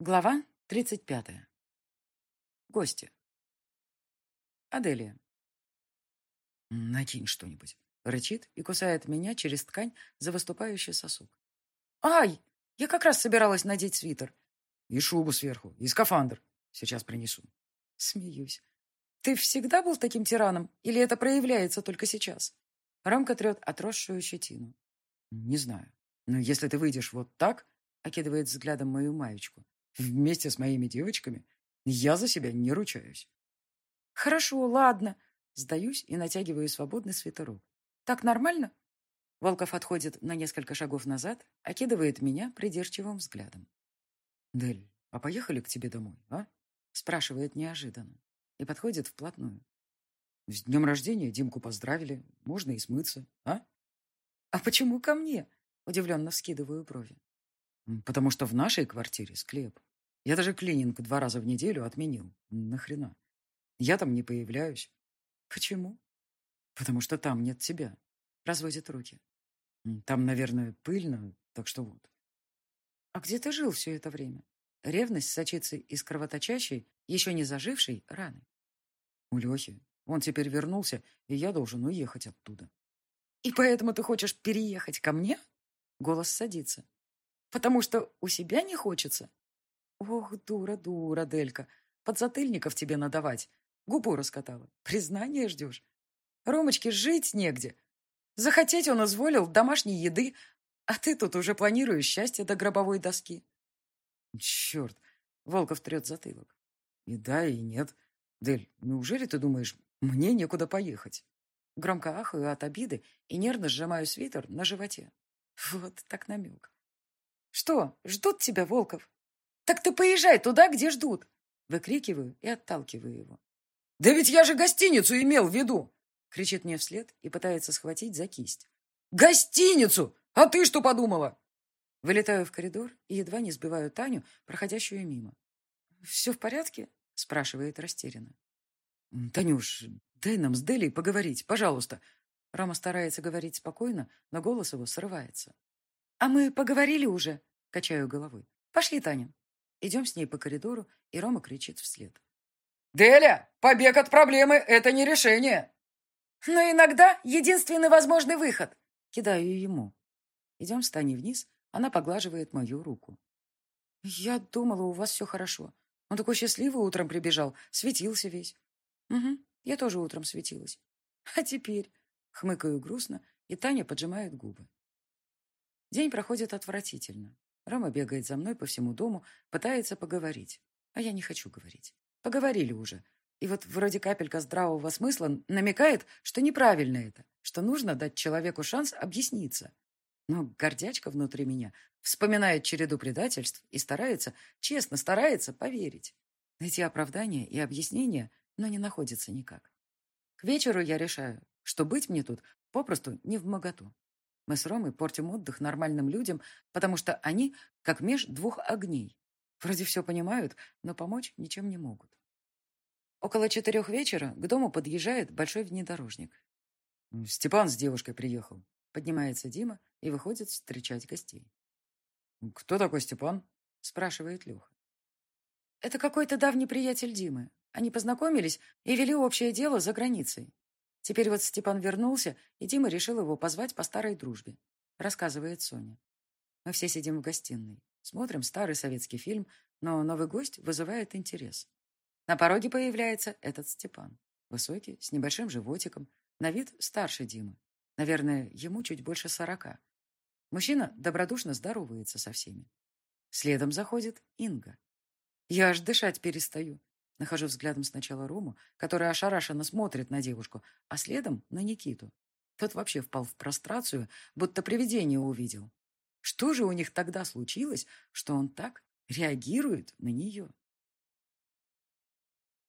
Глава 35. Гости. Аделия. «Накинь что-нибудь», — рычит и кусает меня через ткань за выступающий сосок. «Ай! Я как раз собиралась надеть свитер». «И шубу сверху, и скафандр. Сейчас принесу». Смеюсь. «Ты всегда был таким тираном, или это проявляется только сейчас?» Рамка трет отросшую щетину. «Не знаю. Но если ты выйдешь вот так...» — окидывает взглядом мою маечку вместе с моими девочками, я за себя не ручаюсь. Хорошо, ладно. Сдаюсь и натягиваю свободный свитерок. Так нормально? Волков отходит на несколько шагов назад, окидывает меня придирчивым взглядом. «Дель, а поехали к тебе домой, а?» Спрашивает неожиданно и подходит вплотную. «С днем рождения Димку поздравили, можно и смыться, а?» «А почему ко мне?» Удивленно вскидываю брови. «Потому что в нашей квартире склеп. Я даже клининг два раза в неделю отменил. Нахрена? Я там не появляюсь. Почему? Потому что там нет тебя. Разводит руки. Там, наверное, пыльно, так что вот. А где ты жил все это время? Ревность сочится из кровоточащей, еще не зажившей раны. У Лехи. Он теперь вернулся, и я должен уехать оттуда. И поэтому ты хочешь переехать ко мне? Голос садится. Потому что у себя не хочется? Ох, дура, дура, Делька. Подзатыльников тебе надавать. Губу раскатала. Признание ждешь? Ромочке жить негде. Захотеть он изволил домашней еды, а ты тут уже планируешь счастье до гробовой доски. Черт, Волков трет затылок. И да, и нет. Дель, неужели ты думаешь, мне некуда поехать? Громко ахаю от обиды и нервно сжимаю свитер на животе. Вот так намек. Что, ждут тебя, Волков? «Так ты поезжай туда, где ждут!» Выкрикиваю и отталкиваю его. «Да ведь я же гостиницу имел в виду!» Кричит мне вслед и пытается схватить за кисть. «Гостиницу! А ты что подумала?» Вылетаю в коридор и едва не сбиваю Таню, проходящую мимо. «Все в порядке?» спрашивает растерянно. «Танюш, дай нам с Делей поговорить, пожалуйста». Рома старается говорить спокойно, но голос его срывается. «А мы поговорили уже?» Качаю головой. «Пошли, Таня, Идем с ней по коридору, и Рома кричит вслед. «Деля, побег от проблемы — это не решение!» «Но иногда единственный возможный выход!» Кидаю ему. Идем с Таней вниз, она поглаживает мою руку. «Я думала, у вас все хорошо. Он такой счастливый утром прибежал, светился весь». «Угу, я тоже утром светилась. А теперь...» Хмыкаю грустно, и Таня поджимает губы. День проходит отвратительно. Рома бегает за мной по всему дому, пытается поговорить. А я не хочу говорить. Поговорили уже. И вот вроде капелька здравого смысла намекает, что неправильно это, что нужно дать человеку шанс объясниться. Но гордячка внутри меня вспоминает череду предательств и старается, честно старается поверить. Эти оправдания и объяснения, но не находятся никак. К вечеру я решаю, что быть мне тут попросту не в моготу. Мы с Ромой портим отдых нормальным людям, потому что они как меж двух огней. Вроде все понимают, но помочь ничем не могут. Около четырех вечера к дому подъезжает большой внедорожник. «Степан с девушкой приехал», — поднимается Дима и выходит встречать гостей. «Кто такой Степан?» — спрашивает Леха. «Это какой-то давний приятель Димы. Они познакомились и вели общее дело за границей. Теперь вот Степан вернулся, и Дима решил его позвать по старой дружбе, рассказывает Соня. Мы все сидим в гостиной, смотрим старый советский фильм, но новый гость вызывает интерес. На пороге появляется этот Степан. Высокий, с небольшим животиком, на вид старше Димы. Наверное, ему чуть больше сорока. Мужчина добродушно здоровается со всеми. Следом заходит Инга. Я аж дышать перестаю. Нахожу взглядом сначала Рому, который ошарашенно смотрит на девушку, а следом на Никиту. Тот вообще впал в прострацию, будто привидение увидел. Что же у них тогда случилось, что он так реагирует на нее?